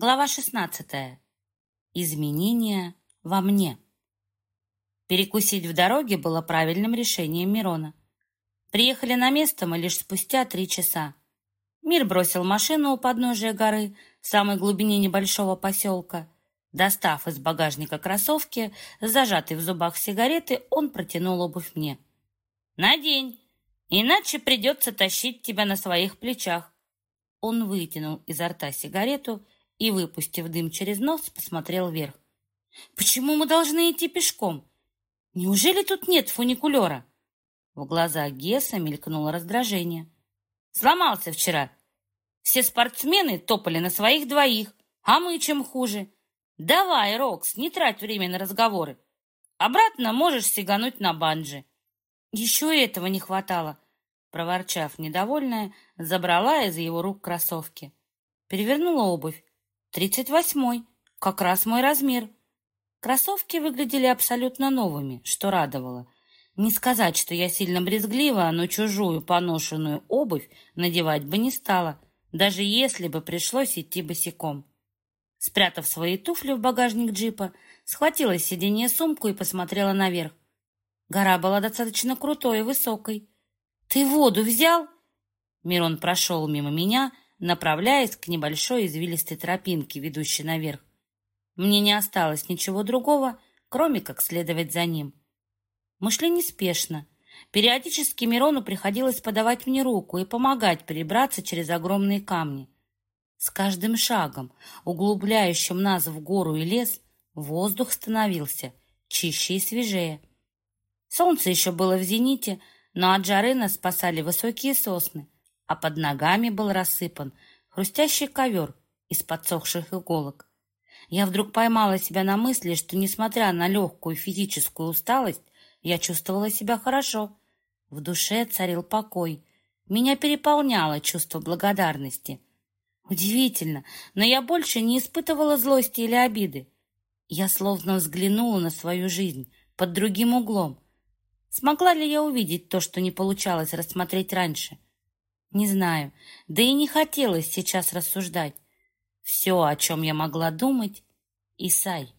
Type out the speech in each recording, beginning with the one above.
Глава 16. Изменения во мне. Перекусить в дороге было правильным решением Мирона. Приехали на место мы лишь спустя три часа. Мир бросил машину у подножия горы в самой глубине небольшого поселка. Достав из багажника кроссовки, зажатый в зубах сигареты, он протянул обувь мне. «Надень, иначе придется тащить тебя на своих плечах». Он вытянул изо рта сигарету и, выпустив дым через нос, посмотрел вверх. «Почему мы должны идти пешком? Неужели тут нет фуникулера?» В глазах Гесса мелькнуло раздражение. «Сломался вчера. Все спортсмены топали на своих двоих, а мы чем хуже. Давай, Рокс, не трать время на разговоры. Обратно можешь сигануть на банджи». «Еще этого не хватало», проворчав недовольная, забрала из его рук кроссовки. Перевернула обувь Тридцать восьмой, как раз мой размер. Кроссовки выглядели абсолютно новыми, что радовало. Не сказать, что я сильно брезглива, но чужую поношенную обувь надевать бы не стала, даже если бы пришлось идти босиком. Спрятав свои туфли в багажник джипа, схватила с сиденья сумку и посмотрела наверх. Гора была достаточно крутой и высокой. «Ты воду взял?» Мирон прошел мимо меня, направляясь к небольшой извилистой тропинке, ведущей наверх. Мне не осталось ничего другого, кроме как следовать за ним. Мы шли неспешно. Периодически Мирону приходилось подавать мне руку и помогать перебраться через огромные камни. С каждым шагом, углубляющим нас в гору и лес, воздух становился чище и свежее. Солнце еще было в зените, но от жары нас спасали высокие сосны, а под ногами был рассыпан хрустящий ковер из подсохших иголок. Я вдруг поймала себя на мысли, что, несмотря на легкую физическую усталость, я чувствовала себя хорошо. В душе царил покой. Меня переполняло чувство благодарности. Удивительно, но я больше не испытывала злости или обиды. Я словно взглянула на свою жизнь под другим углом. Смогла ли я увидеть то, что не получалось рассмотреть раньше? Не знаю, да и не хотелось сейчас рассуждать. Все, о чем я могла думать, Исай.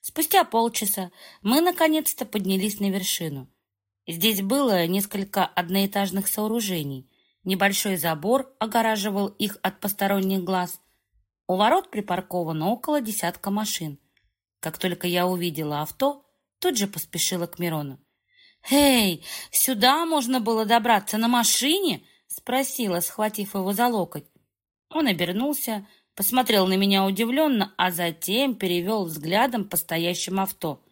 Спустя полчаса мы наконец-то поднялись на вершину. Здесь было несколько одноэтажных сооружений. Небольшой забор огораживал их от посторонних глаз. У ворот припарковано около десятка машин. Как только я увидела авто, тут же поспешила к Мирону. «Эй, сюда можно было добраться на машине?» Спросила, схватив его за локоть. Он обернулся, посмотрел на меня удивленно, а затем перевел взглядом по стоящему авто.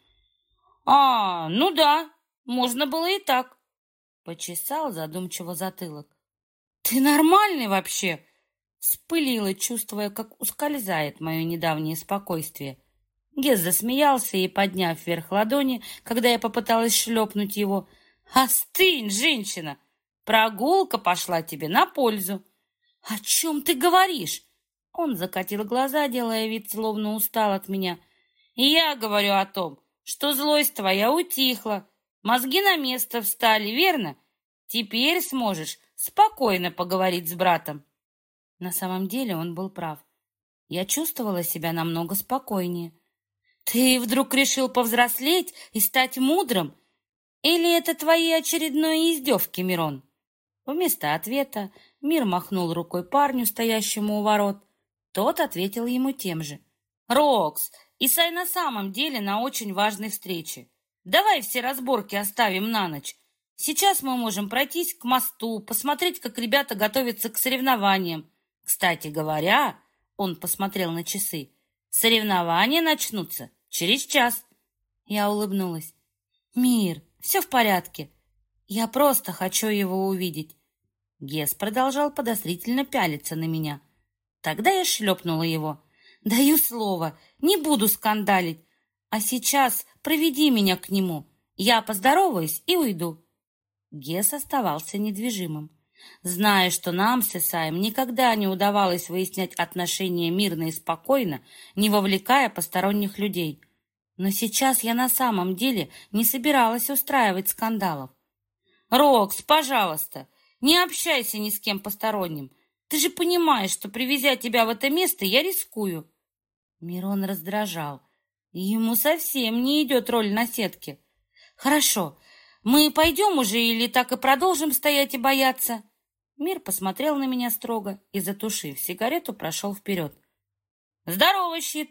«А, ну да, можно было и так», — почесал задумчиво затылок. «Ты нормальный вообще?» Спылила, чувствуя, как ускользает мое недавнее спокойствие. Гез засмеялся и, подняв вверх ладони, когда я попыталась шлепнуть его, «Остынь, женщина! Прогулка пошла тебе на пользу. О чем ты говоришь? Он закатил глаза, делая вид, словно устал от меня. Я говорю о том, что злость твоя утихла. Мозги на место встали, верно? Теперь сможешь спокойно поговорить с братом. На самом деле он был прав. Я чувствовала себя намного спокойнее. Ты вдруг решил повзрослеть и стать мудрым? Или это твои очередные издевки, Мирон? Вместо ответа Мир махнул рукой парню, стоящему у ворот. Тот ответил ему тем же. «Рокс, Исай на самом деле на очень важной встрече. Давай все разборки оставим на ночь. Сейчас мы можем пройтись к мосту, посмотреть, как ребята готовятся к соревнованиям. Кстати говоря, он посмотрел на часы, соревнования начнутся через час. Я улыбнулась. «Мир, все в порядке. Я просто хочу его увидеть. Гес продолжал подозрительно пялиться на меня. Тогда я шлепнула его. «Даю слово, не буду скандалить. А сейчас проведи меня к нему. Я поздороваюсь и уйду». Гес оставался недвижимым. Зная, что нам с Исаем никогда не удавалось выяснять отношения мирно и спокойно, не вовлекая посторонних людей. Но сейчас я на самом деле не собиралась устраивать скандалов. «Рокс, пожалуйста, не общайся ни с кем посторонним. Ты же понимаешь, что, привезя тебя в это место, я рискую. Мирон раздражал. Ему совсем не идет роль наседки. Хорошо, мы пойдем уже или так и продолжим стоять и бояться? Мир посмотрел на меня строго и, затушив сигарету, прошел вперед. «Здорово, щит!»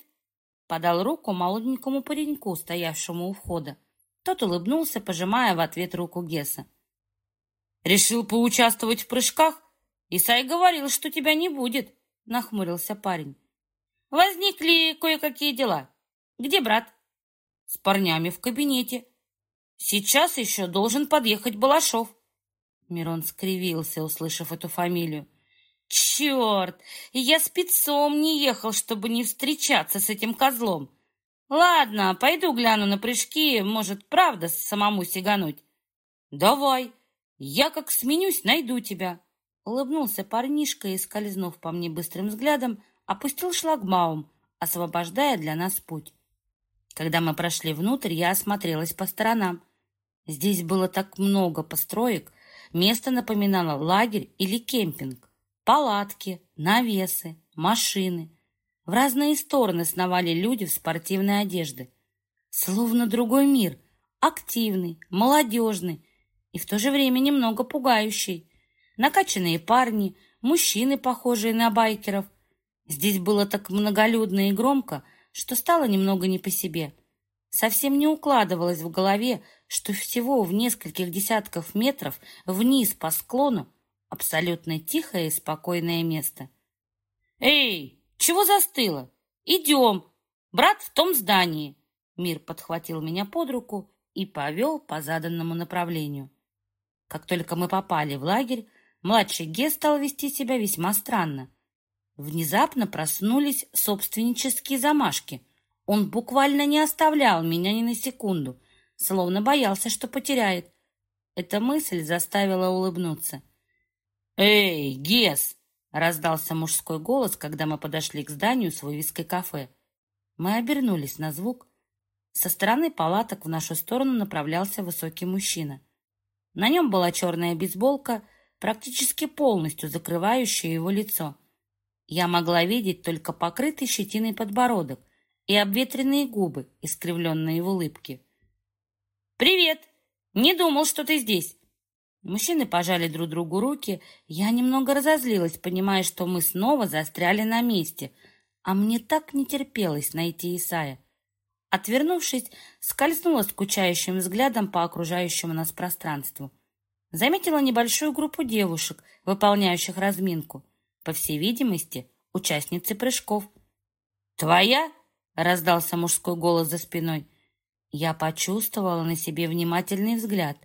Подал руку молоденькому пареньку, стоявшему у входа. Тот улыбнулся, пожимая в ответ руку Геса. «Решил поучаствовать в прыжках? Исай говорил, что тебя не будет», — нахмурился парень. «Возникли кое-какие дела. Где брат?» «С парнями в кабинете. Сейчас еще должен подъехать Балашов». Мирон скривился, услышав эту фамилию. «Черт! Я спецом не ехал, чтобы не встречаться с этим козлом. Ладно, пойду гляну на прыжки, может, правда самому сигануть». «Давай, я как сменюсь, найду тебя». Улыбнулся парнишка и, скользнув по мне быстрым взглядом, опустил шлагбаум, освобождая для нас путь. Когда мы прошли внутрь, я осмотрелась по сторонам. Здесь было так много построек, место напоминало лагерь или кемпинг. Палатки, навесы, машины. В разные стороны сновали люди в спортивной одежде. Словно другой мир, активный, молодежный и в то же время немного пугающий. Накачанные парни, мужчины, похожие на байкеров. Здесь было так многолюдно и громко, что стало немного не по себе. Совсем не укладывалось в голове, что всего в нескольких десятков метров вниз по склону абсолютно тихое и спокойное место. «Эй, чего застыло? Идем! Брат в том здании!» Мир подхватил меня под руку и повел по заданному направлению. Как только мы попали в лагерь, младший Ге стал вести себя весьма странно. Внезапно проснулись собственнические замашки. Он буквально не оставлял меня ни на секунду, словно боялся, что потеряет. Эта мысль заставила улыбнуться. «Эй, Гес!» — раздался мужской голос, когда мы подошли к зданию с вывеской кафе. Мы обернулись на звук. Со стороны палаток в нашу сторону направлялся высокий мужчина. На нем была черная бейсболка, практически полностью закрывающая его лицо. Я могла видеть только покрытый щетиной подбородок и обветренные губы, искривленные в улыбке. «Привет! Не думал, что ты здесь!» Мужчины пожали друг другу руки. Я немного разозлилась, понимая, что мы снова застряли на месте. А мне так не терпелось найти Исая. Отвернувшись, скользнула скучающим взглядом по окружающему нас пространству. Заметила небольшую группу девушек, выполняющих разминку. По всей видимости, участницы прыжков. «Твоя?» — раздался мужской голос за спиной. Я почувствовала на себе внимательный взгляд.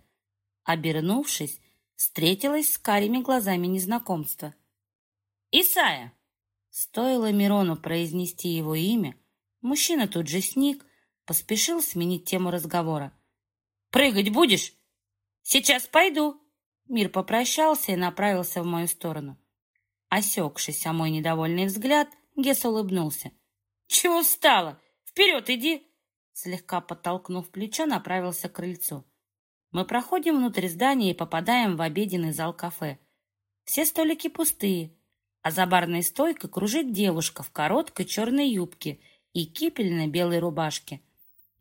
Обернувшись, встретилась с карими глазами незнакомства. «Исая!» Стоило Мирону произнести его имя, мужчина тут же сник, поспешил сменить тему разговора. «Прыгать будешь?» «Сейчас пойду!» Мир попрощался и направился в мою сторону. Осекшись о мой недовольный взгляд, Гес улыбнулся. «Чего встала? Вперед иди!» Слегка подтолкнув плечо, направился к крыльцу. Мы проходим внутрь здания и попадаем в обеденный зал кафе. Все столики пустые, а за барной стойкой кружит девушка в короткой черной юбке и кипельной белой рубашке.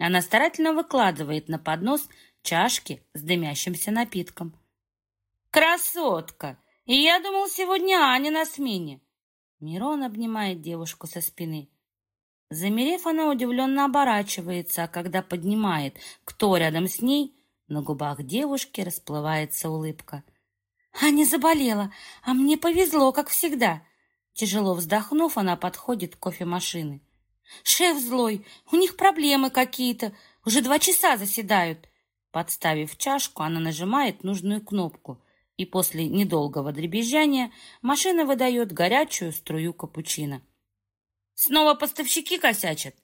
Она старательно выкладывает на поднос чашки с дымящимся напитком. «Красотка! И я думал, сегодня Аня на смене!» Мирон обнимает девушку со спины. Замерев, она удивленно оборачивается, а когда поднимает, кто рядом с ней, на губах девушки расплывается улыбка. «Аня заболела, а мне повезло, как всегда!» Тяжело вздохнув, она подходит к кофемашины. «Шеф злой, у них проблемы какие-то, уже два часа заседают!» Подставив чашку, она нажимает нужную кнопку, и после недолгого дребезжания машина выдает горячую струю капучино. «Снова поставщики косячат?»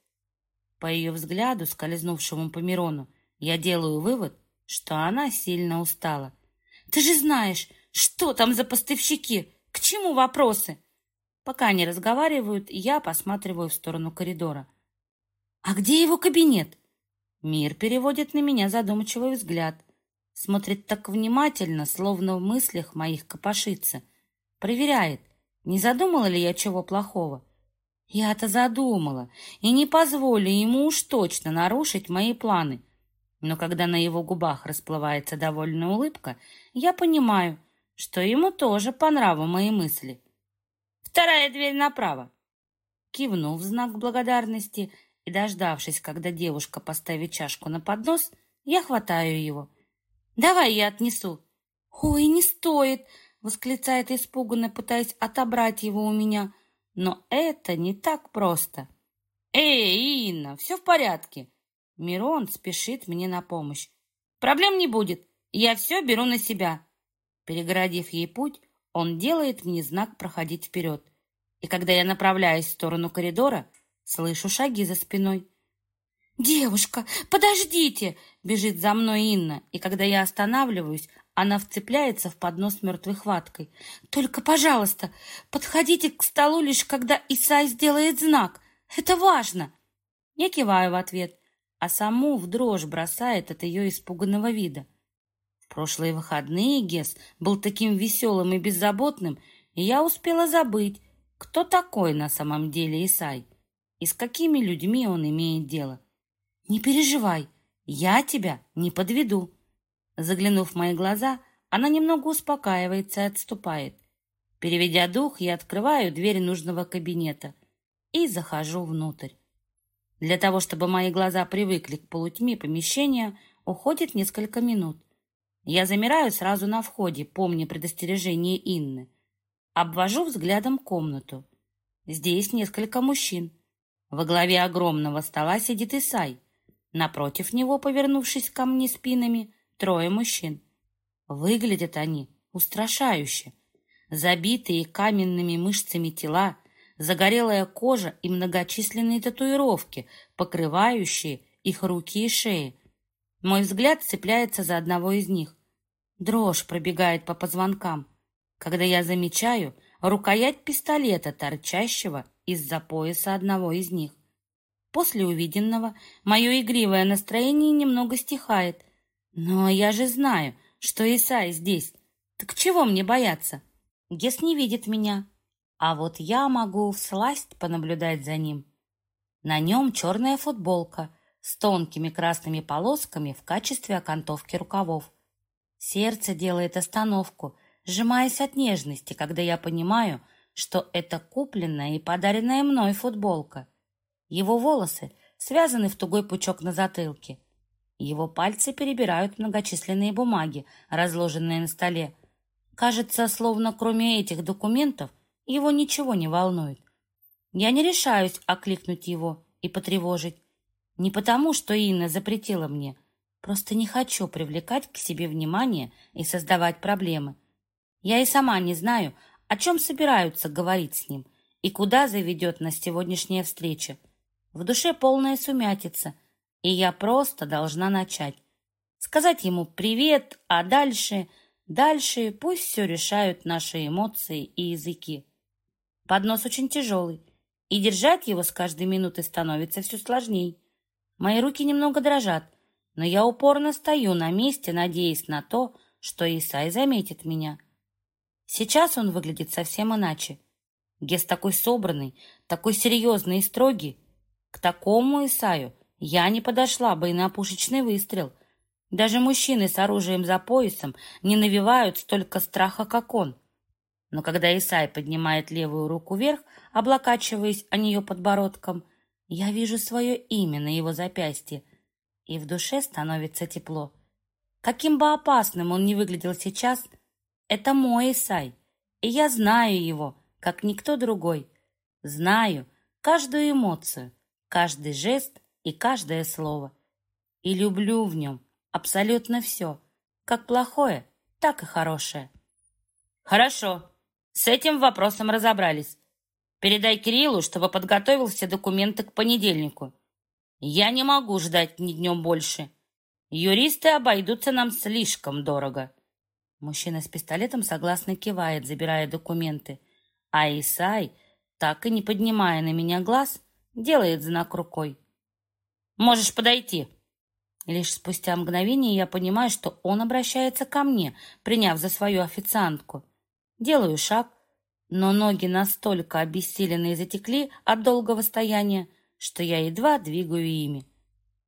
По ее взгляду, скользнувшему по Мирону, я делаю вывод, что она сильно устала. «Ты же знаешь, что там за поставщики? К чему вопросы?» Пока они разговаривают, я посматриваю в сторону коридора. «А где его кабинет?» Мир переводит на меня задумчивый взгляд. Смотрит так внимательно, словно в мыслях моих копошится. Проверяет, Не задумала ли я чего плохого? Я-то задумала, и не позволю ему уж точно нарушить мои планы. Но когда на его губах расплывается довольная улыбка, я понимаю, что ему тоже по нраву мои мысли. Вторая дверь направо. Кивнув в знак благодарности и дождавшись, когда девушка поставит чашку на поднос, я хватаю его. «Давай я отнесу». «Ой, не стоит!» — восклицает испуганно, пытаясь отобрать его у меня. Но это не так просто. «Эй, Инна, все в порядке!» Мирон спешит мне на помощь. «Проблем не будет, я все беру на себя». Перегородив ей путь, он делает мне знак проходить вперед. И когда я направляюсь в сторону коридора, слышу шаги за спиной. «Девушка, подождите!» — бежит за мной Инна, и когда я останавливаюсь, она вцепляется в поднос мертвой хваткой. «Только, пожалуйста, подходите к столу лишь когда Исай сделает знак. Это важно!» Я киваю в ответ, а саму в дрожь бросает от ее испуганного вида. Прошлые выходные Гес был таким веселым и беззаботным, и я успела забыть, кто такой на самом деле Исай и с какими людьми он имеет дело. «Не переживай, я тебя не подведу». Заглянув в мои глаза, она немного успокаивается и отступает. Переведя дух, я открываю дверь нужного кабинета и захожу внутрь. Для того, чтобы мои глаза привыкли к полутьме помещения, уходит несколько минут. Я замираю сразу на входе, помня предостережение Инны. Обвожу взглядом комнату. Здесь несколько мужчин. Во главе огромного стола сидит Исай. Напротив него, повернувшись ко мне спинами, трое мужчин. Выглядят они устрашающе. Забитые каменными мышцами тела, загорелая кожа и многочисленные татуировки, покрывающие их руки и шеи. Мой взгляд цепляется за одного из них. Дрожь пробегает по позвонкам, когда я замечаю рукоять пистолета, торчащего из-за пояса одного из них. После увиденного мое игривое настроение немного стихает. Но я же знаю, что Исай здесь. Так чего мне бояться? Гес не видит меня, а вот я могу всласть понаблюдать за ним. На нем черная футболка с тонкими красными полосками в качестве окантовки рукавов. Сердце делает остановку, сжимаясь от нежности, когда я понимаю, что это купленная и подаренная мной футболка. Его волосы связаны в тугой пучок на затылке. Его пальцы перебирают многочисленные бумаги, разложенные на столе. Кажется, словно кроме этих документов его ничего не волнует. Я не решаюсь окликнуть его и потревожить. Не потому, что Инна запретила мне. Просто не хочу привлекать к себе внимание и создавать проблемы. Я и сама не знаю, о чем собираются говорить с ним и куда заведет нас сегодняшняя встреча. В душе полная сумятица, и я просто должна начать. Сказать ему «привет», а дальше, дальше пусть все решают наши эмоции и языки. Поднос очень тяжелый, и держать его с каждой минутой становится все сложней. Мои руки немного дрожат, но я упорно стою на месте, надеясь на то, что Исай заметит меня. Сейчас он выглядит совсем иначе. Гес такой собранный, такой серьезный и строгий. К такому Исаю я не подошла бы и на пушечный выстрел. Даже мужчины с оружием за поясом не навевают столько страха, как он. Но когда Исай поднимает левую руку вверх, облокачиваясь о нее подбородком, я вижу свое имя на его запястье, и в душе становится тепло. Каким бы опасным он ни выглядел сейчас, это мой Исай, и я знаю его, как никто другой. Знаю каждую эмоцию, каждый жест и каждое слово. И люблю в нем абсолютно все, как плохое, так и хорошее. Хорошо, с этим вопросом разобрались. Передай Кириллу, чтобы подготовил все документы к понедельнику. Я не могу ждать ни днем больше. Юристы обойдутся нам слишком дорого. Мужчина с пистолетом согласно кивает, забирая документы. А Исай, так и не поднимая на меня глаз, делает знак рукой. «Можешь подойти». Лишь спустя мгновение я понимаю, что он обращается ко мне, приняв за свою официантку. Делаю шаг, но ноги настолько обессилены и затекли от долгого стояния, что я едва двигаю ими.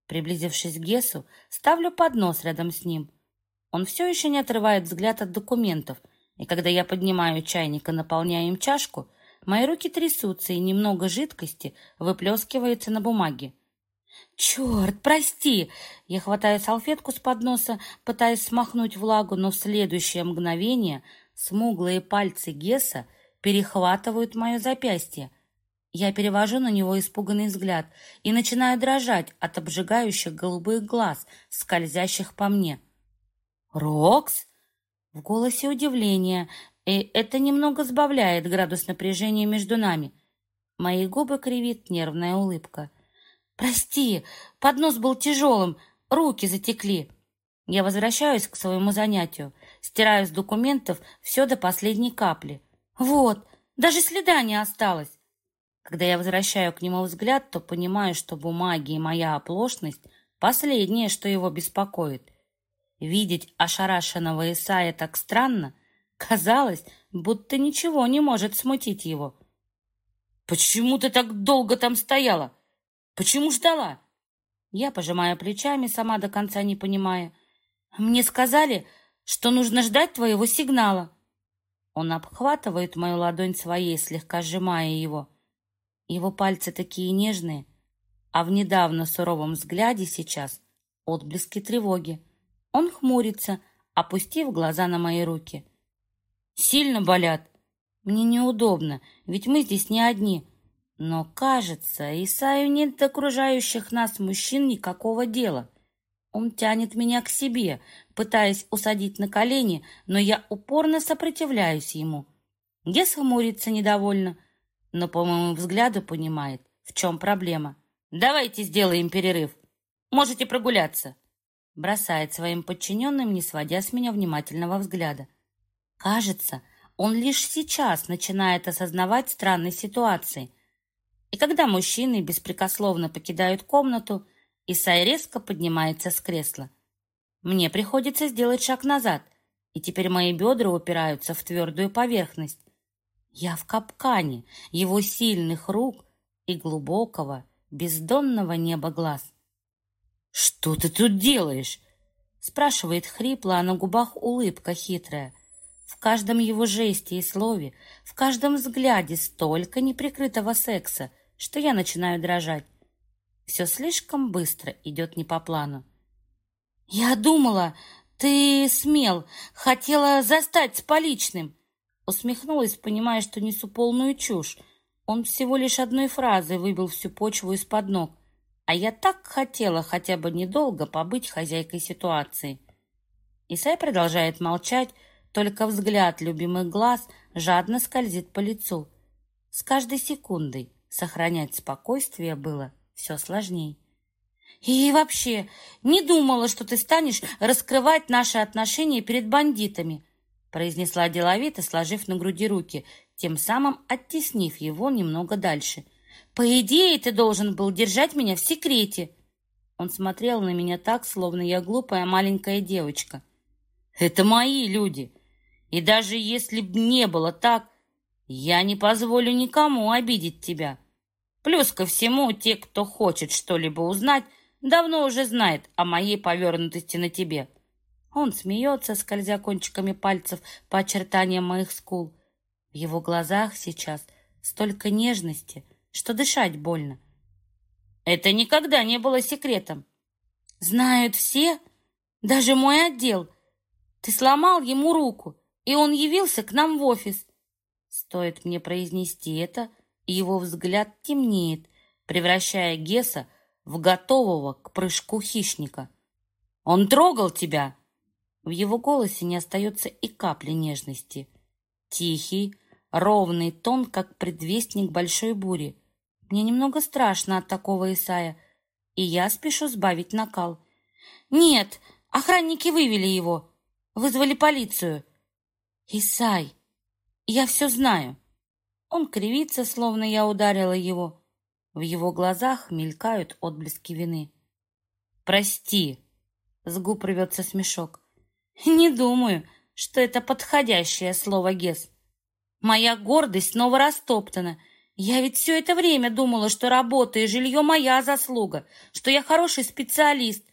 Приблизившись к Гесу, ставлю поднос рядом с ним. Он все еще не отрывает взгляд от документов, и когда я поднимаю чайник и наполняю им чашку, мои руки трясутся, и немного жидкости выплескивается на бумаге. «Черт, прости!» Я хватаю салфетку с подноса, пытаясь смахнуть влагу, но в следующее мгновение смуглые пальцы Геса перехватывают мое запястье. Я перевожу на него испуганный взгляд и начинаю дрожать от обжигающих голубых глаз, скользящих по мне. «Рокс?» В голосе удивление, и это немного сбавляет градус напряжения между нами. Мои губы кривит нервная улыбка. «Прости, поднос был тяжелым, руки затекли». Я возвращаюсь к своему занятию, стираю с документов все до последней капли. Вот, даже следа не осталось. Когда я возвращаю к нему взгляд, то понимаю, что бумаги и моя оплошность — последнее, что его беспокоит. Видеть ошарашенного Исая так странно, казалось, будто ничего не может смутить его. «Почему ты так долго там стояла? Почему ждала?» Я пожимаю плечами, сама до конца не понимая. «Мне сказали, что нужно ждать твоего сигнала». Он обхватывает мою ладонь своей, слегка сжимая его. Его пальцы такие нежные, а в недавно суровом взгляде сейчас отблески тревоги. Он хмурится, опустив глаза на мои руки. «Сильно болят?» «Мне неудобно, ведь мы здесь не одни. Но, кажется, Исаю нет до окружающих нас мужчин никакого дела». Он тянет меня к себе, пытаясь усадить на колени, но я упорно сопротивляюсь ему. Гес хмурится недовольно, но, по моему взгляду, понимает, в чем проблема. «Давайте сделаем перерыв. Можете прогуляться», — бросает своим подчиненным, не сводя с меня внимательного взгляда. Кажется, он лишь сейчас начинает осознавать странные ситуации. И когда мужчины беспрекословно покидают комнату, Исай резко поднимается с кресла. Мне приходится сделать шаг назад, и теперь мои бедра упираются в твердую поверхность. Я в капкане его сильных рук и глубокого, бездонного неба глаз. «Что ты тут делаешь?» спрашивает хрипло, а на губах улыбка хитрая. В каждом его жесте и слове, в каждом взгляде столько неприкрытого секса, что я начинаю дрожать. Все слишком быстро идет не по плану. «Я думала, ты смел, хотела застать с поличным!» Усмехнулась, понимая, что несу полную чушь. Он всего лишь одной фразой выбил всю почву из-под ног. А я так хотела хотя бы недолго побыть хозяйкой ситуации. Исай продолжает молчать, только взгляд любимых глаз жадно скользит по лицу. С каждой секундой сохранять спокойствие было все сложней. И вообще, не думала, что ты станешь раскрывать наши отношения перед бандитами, произнесла деловито, сложив на груди руки, тем самым оттеснив его немного дальше. По идее, ты должен был держать меня в секрете. Он смотрел на меня так, словно я глупая маленькая девочка. Это мои люди. И даже если б не было так, я не позволю никому обидеть тебя. Плюс ко всему, те, кто хочет что-либо узнать, давно уже знает о моей повернутости на тебе. Он смеется, скользя кончиками пальцев по очертаниям моих скул. В его глазах сейчас столько нежности, что дышать больно. Это никогда не было секретом. Знают все, даже мой отдел. Ты сломал ему руку, и он явился к нам в офис. Стоит мне произнести это, и его взгляд темнеет, превращая Геса в готового к прыжку хищника. «Он трогал тебя!» В его голосе не остается и капли нежности. Тихий, ровный тон, как предвестник большой бури. Мне немного страшно от такого Исая, и я спешу сбавить накал. «Нет, охранники вывели его, вызвали полицию». «Исай, я все знаю». Он кривится, словно я ударила его. В его глазах мелькают отблески вины. «Прости!» — с губ рвется смешок. «Не думаю, что это подходящее слово, Гес. Моя гордость снова растоптана. Я ведь все это время думала, что работа и жилье моя заслуга, что я хороший специалист.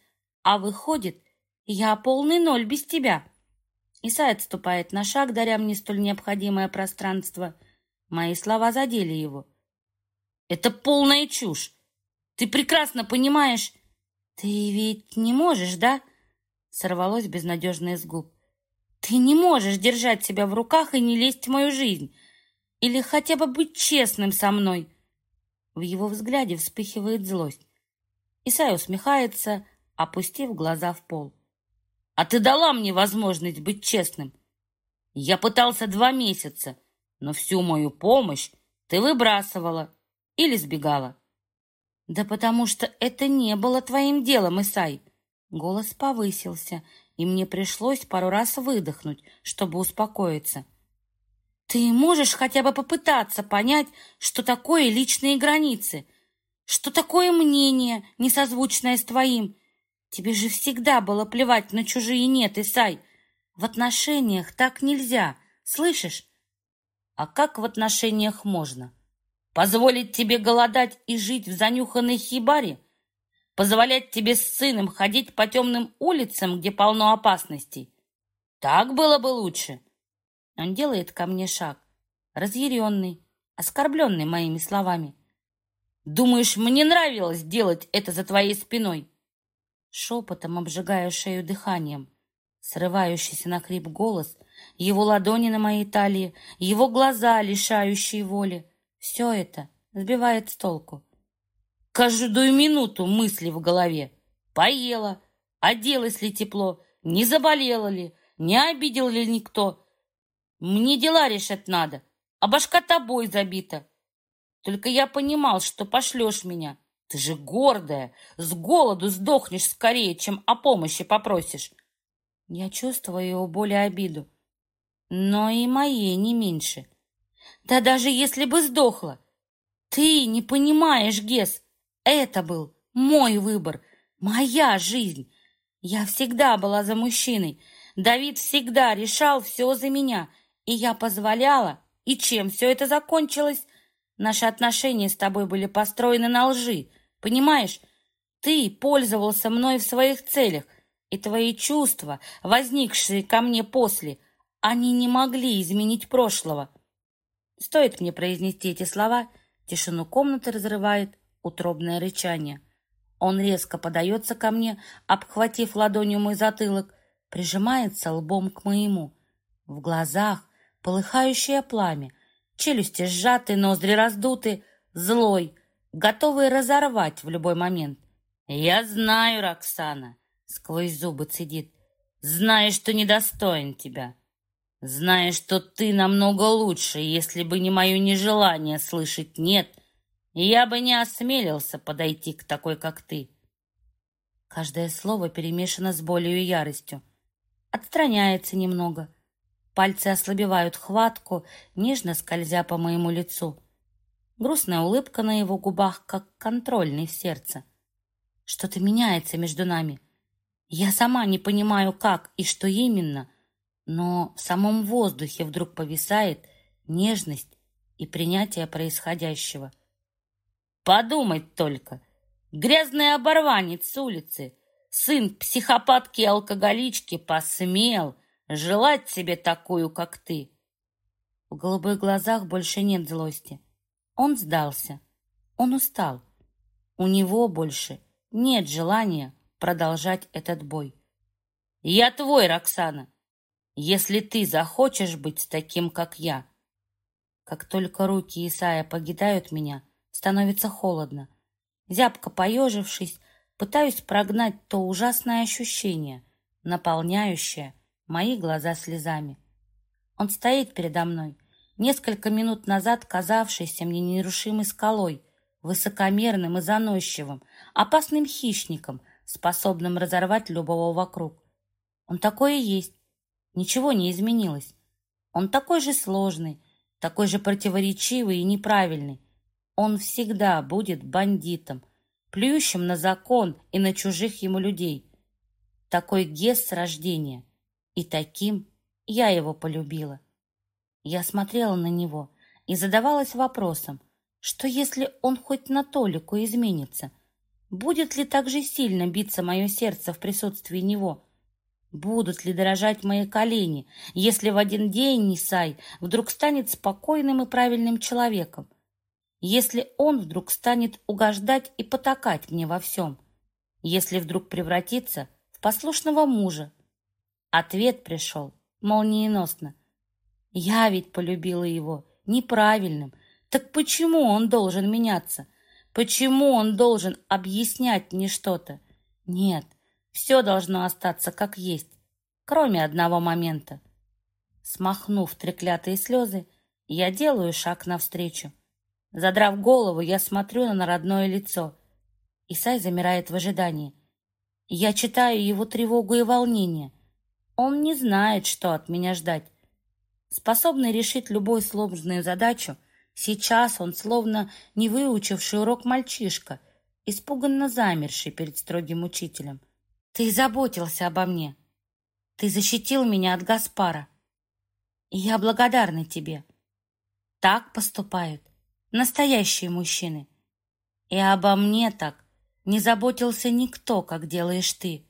А выходит, я полный ноль без тебя. Исай отступает на шаг, даря мне столь необходимое пространство. Мои слова задели его. Это полная чушь. Ты прекрасно понимаешь. Ты ведь не можешь, да? Сорвалось безнадежно из губ. Ты не можешь держать себя в руках и не лезть в мою жизнь. Или хотя бы быть честным со мной. В его взгляде вспыхивает злость. Исай усмехается, опустив глаза в пол. А ты дала мне возможность быть честным. Я пытался два месяца, но всю мою помощь ты выбрасывала или сбегала. Да потому что это не было твоим делом, Исай. Голос повысился, и мне пришлось пару раз выдохнуть, чтобы успокоиться. Ты можешь хотя бы попытаться понять, что такое личные границы, что такое мнение, несозвучное с твоим. Тебе же всегда было плевать на чужие «нет», Исай. В отношениях так нельзя, слышишь? А как в отношениях можно? Позволить тебе голодать и жить в занюханной хибаре? Позволять тебе с сыном ходить по темным улицам, где полно опасностей? Так было бы лучше. Он делает ко мне шаг, разъяренный, оскорбленный моими словами. Думаешь, мне нравилось делать это за твоей спиной? Шепотом обжигаю шею дыханием, срывающийся на хрип голос, его ладони на моей талии, его глаза, лишающие воли. Все это сбивает с толку. Каждую минуту мысли в голове. Поела, оделась ли тепло, не заболела ли, не обидел ли никто. Мне дела решать надо, а башка тобой забита. Только я понимал, что пошлешь меня. Ты же гордая, с голоду сдохнешь скорее, чем о помощи попросишь. Я чувствую его боль и обиду, но и моей не меньше. Да даже если бы сдохла. Ты не понимаешь, Гес, это был мой выбор, моя жизнь. Я всегда была за мужчиной. Давид всегда решал все за меня, и я позволяла. И чем все это закончилось? Наши отношения с тобой были построены на лжи. Понимаешь? Ты пользовался мной в своих целях, и твои чувства, возникшие ко мне после, они не могли изменить прошлого. Стоит мне произнести эти слова, тишину комнаты разрывает утробное рычание. Он резко подается ко мне, обхватив ладонью мой затылок, прижимается лбом к моему. В глазах полыхающее пламя, челюсти сжаты, ноздри раздуты, злой, готовый разорвать в любой момент. «Я знаю, Роксана», — сквозь зубы цедит, — «знаю, что недостоин тебя. Зная, что ты намного лучше, если бы не мое нежелание слышать «нет», я бы не осмелился подойти к такой, как ты. Каждое слово перемешано с болью и яростью. Отстраняется немного. Пальцы ослабевают хватку, нежно скользя по моему лицу. Грустная улыбка на его губах, как контрольный в сердце. Что-то меняется между нами. Я сама не понимаю, как и что именно — но в самом воздухе вдруг повисает нежность и принятие происходящего. Подумать только! Грязный оборванец с улицы, сын психопатки и алкоголички, посмел желать себе такую, как ты. В голубых глазах больше нет злости. Он сдался. Он устал. У него больше нет желания продолжать этот бой. «Я твой, Роксана!» если ты захочешь быть таким, как я. Как только руки Исая погидают меня, становится холодно. Зябко поежившись, пытаюсь прогнать то ужасное ощущение, наполняющее мои глаза слезами. Он стоит передо мной, несколько минут назад казавшийся мне нерушимой скалой, высокомерным и заносчивым, опасным хищником, способным разорвать любого вокруг. Он такой и есть, Ничего не изменилось. Он такой же сложный, такой же противоречивый и неправильный. Он всегда будет бандитом, плюющим на закон и на чужих ему людей. Такой гест с рождения. И таким я его полюбила. Я смотрела на него и задавалась вопросом, что если он хоть на толику изменится? Будет ли так же сильно биться мое сердце в присутствии него? Будут ли дрожать мои колени, если в один день Нисай вдруг станет спокойным и правильным человеком? Если он вдруг станет угождать и потакать мне во всем? Если вдруг превратится в послушного мужа? Ответ пришел молниеносно. Я ведь полюбила его неправильным. Так почему он должен меняться? Почему он должен объяснять мне что-то? Нет, все должно остаться как есть, кроме одного момента. Смахнув треклятые слезы, я делаю шаг навстречу. Задрав голову, я смотрю на родное лицо. Исай замирает в ожидании. Я читаю его тревогу и волнение. Он не знает, что от меня ждать. Способный решить любую сложную задачу, сейчас он словно не выучивший урок мальчишка, испуганно замерший перед строгим учителем. Ты заботился обо мне. Ты защитил меня от Гаспара. И я благодарна тебе. Так поступают настоящие мужчины. И обо мне так не заботился никто, как делаешь ты.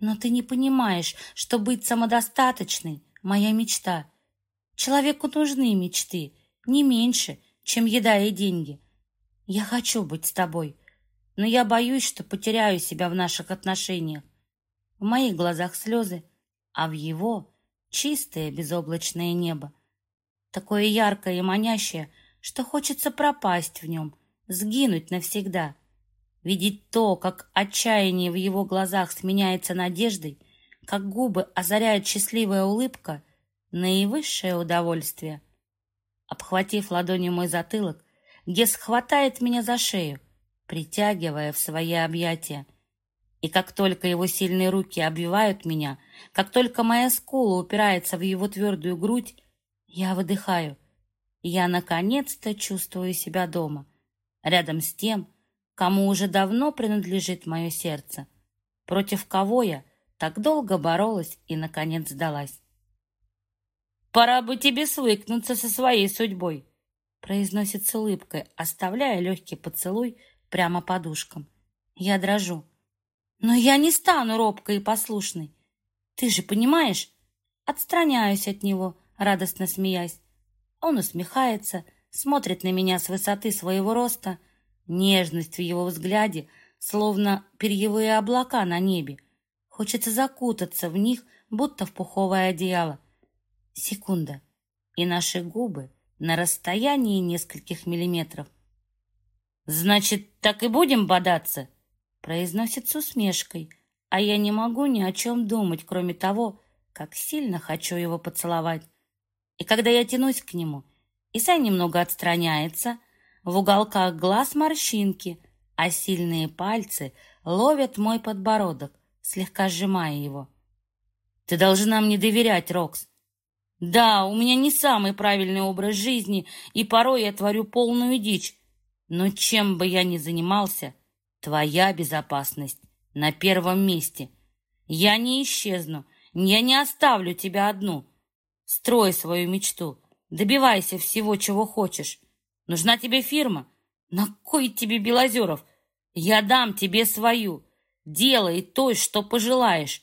Но ты не понимаешь, что быть самодостаточной — моя мечта — Человеку нужны мечты, не меньше, чем еда и деньги. Я хочу быть с тобой, но я боюсь, что потеряю себя в наших отношениях. В моих глазах слезы, а в его чистое безоблачное небо. Такое яркое и манящее, что хочется пропасть в нем, сгинуть навсегда. Видеть то, как отчаяние в его глазах сменяется надеждой, как губы озаряет счастливая улыбка — наивысшее удовольствие. Обхватив ладонью мой затылок, Гес хватает меня за шею, притягивая в свои объятия. И как только его сильные руки обвивают меня, как только моя скула упирается в его твердую грудь, я выдыхаю. Я наконец-то чувствую себя дома, рядом с тем, кому уже давно принадлежит мое сердце, против кого я так долго боролась и, наконец, сдалась. Пора бы тебе свыкнуться со своей судьбой, произносит с улыбкой, оставляя легкий поцелуй прямо подушкам. Я дрожу. Но я не стану робкой и послушной. Ты же понимаешь? Отстраняюсь от него, радостно смеясь. Он усмехается, смотрит на меня с высоты своего роста. Нежность в его взгляде, словно перьевые облака на небе. Хочется закутаться в них, будто в пуховое одеяло. Секунда, и наши губы на расстоянии нескольких миллиметров. «Значит, так и будем бодаться?» произносит с усмешкой, а я не могу ни о чем думать, кроме того, как сильно хочу его поцеловать. И когда я тянусь к нему, Исай немного отстраняется, в уголках глаз морщинки, а сильные пальцы ловят мой подбородок, слегка сжимая его. «Ты должна мне доверять, Рокс. Да, у меня не самый правильный образ жизни, и порой я творю полную дичь. Но чем бы я ни занимался, твоя безопасность на первом месте. Я не исчезну, я не оставлю тебя одну. Строй свою мечту, добивайся всего, чего хочешь. Нужна тебе фирма? На кой тебе Белозеров? Я дам тебе свою. Делай то, что пожелаешь.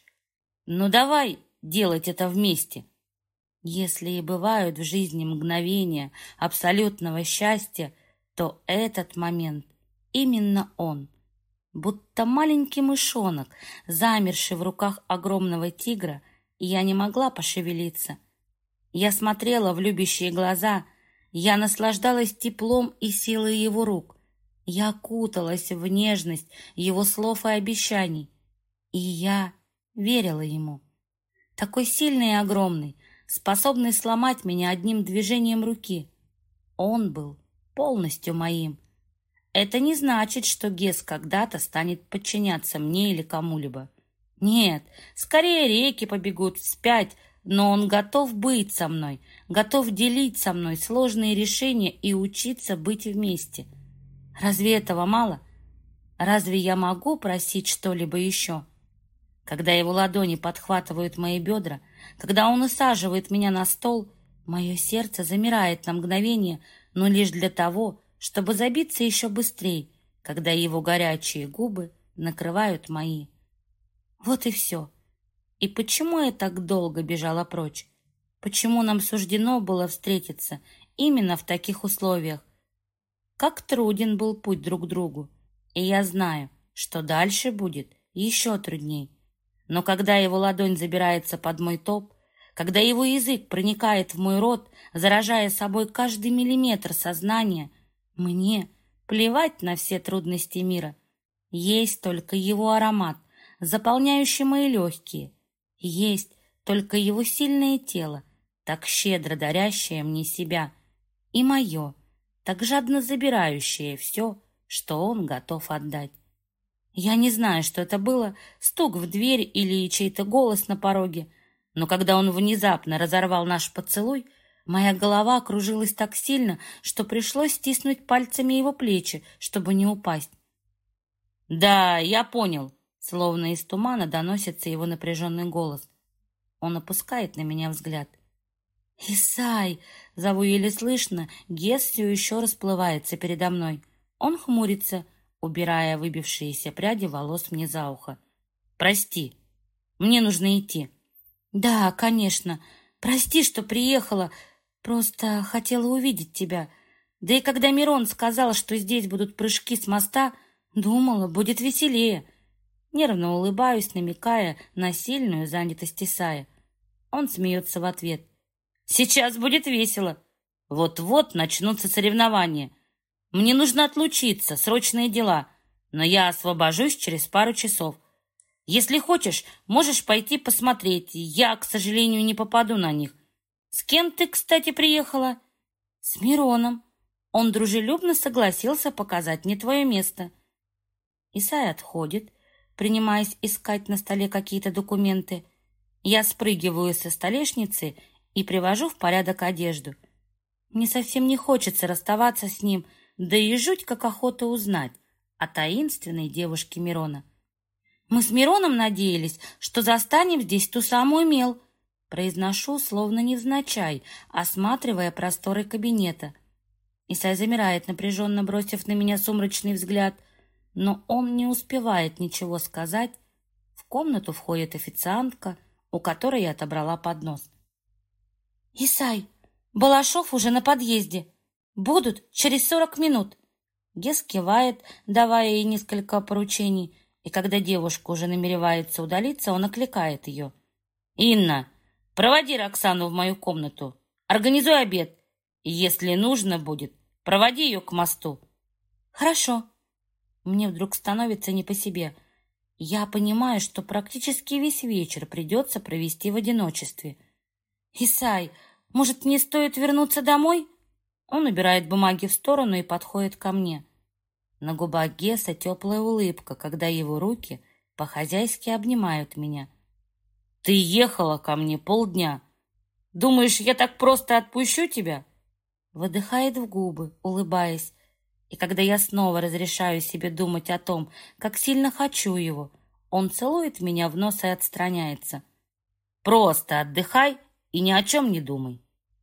Ну давай делать это вместе. Если и бывают в жизни мгновения абсолютного счастья, то этот момент именно он. Будто маленький мышонок, замерший в руках огромного тигра, я не могла пошевелиться. Я смотрела в любящие глаза, я наслаждалась теплом и силой его рук. Я окуталась в нежность его слов и обещаний. И я верила ему. Такой сильный и огромный, способный сломать меня одним движением руки. Он был полностью моим. Это не значит, что Гес когда-то станет подчиняться мне или кому-либо. Нет, скорее реки побегут вспять, но он готов быть со мной, готов делить со мной сложные решения и учиться быть вместе. Разве этого мало? Разве я могу просить что-либо еще? Когда его ладони подхватывают мои бедра, когда он усаживает меня на стол, Мое сердце замирает на мгновение, но лишь для того, чтобы забиться еще быстрее, когда его горячие губы накрывают мои. Вот и все. И почему я так долго бежала прочь? Почему нам суждено было встретиться именно в таких условиях? Как труден был путь друг к другу. И я знаю, что дальше будет еще трудней. Но когда его ладонь забирается под мой топ, когда его язык проникает в мой рот, заражая собой каждый миллиметр сознания, мне плевать на все трудности мира. Есть только его аромат, заполняющий мои легкие. Есть только его сильное тело, так щедро дарящее мне себя, и мое, так жадно забирающее все, что он готов отдать. Я не знаю, что это было, стук в дверь или чей-то голос на пороге, но когда он внезапно разорвал наш поцелуй, моя голова кружилась так сильно, что пришлось стиснуть пальцами его плечи, чтобы не упасть. «Да, я понял», — словно из тумана доносится его напряженный голос. Он опускает на меня взгляд. «Исай!» — зову еле слышно, Гес еще расплывается передо мной. Он хмурится, убирая выбившиеся пряди волос мне за ухо. «Прости, мне нужно идти». «Да, конечно. Прости, что приехала. Просто хотела увидеть тебя. Да и когда Мирон сказал, что здесь будут прыжки с моста, думала, будет веселее». Нервно улыбаюсь, намекая на сильную занятость Исая. Он смеется в ответ. «Сейчас будет весело. Вот-вот начнутся соревнования. Мне нужно отлучиться, срочные дела, но я освобожусь через пару часов. Если хочешь, можешь пойти посмотреть. Я, к сожалению, не попаду на них. С кем ты, кстати, приехала? С Мироном. Он дружелюбно согласился показать мне твое место. Исай отходит, принимаясь искать на столе какие-то документы. Я спрыгиваю со столешницы и привожу в порядок одежду. Мне совсем не хочется расставаться с ним, да и жуть как охота узнать о таинственной девушке Мирона. Мы с Мироном надеялись, что застанем здесь ту самую мел. Произношу, словно невзначай, осматривая просторы кабинета. Исай замирает, напряженно бросив на меня сумрачный взгляд, но он не успевает ничего сказать. В комнату входит официантка, у которой я отобрала поднос. «Исай, Балашов уже на подъезде. Будут через сорок минут». Гес кивает, давая ей несколько поручений, и когда девушка уже намеревается удалиться, он окликает ее. «Инна, проводи Роксану в мою комнату, организуй обед, если нужно будет, проводи ее к мосту». «Хорошо». Мне вдруг становится не по себе. Я понимаю, что практически весь вечер придется провести в одиночестве. «Исай, может, мне стоит вернуться домой?» Он убирает бумаги в сторону и подходит ко мне. На губах Геса теплая улыбка, когда его руки по-хозяйски обнимают меня. «Ты ехала ко мне полдня. Думаешь, я так просто отпущу тебя?» Выдыхает в губы, улыбаясь. И когда я снова разрешаю себе думать о том, как сильно хочу его, он целует меня в нос и отстраняется. «Просто отдыхай и ни о чем не думай».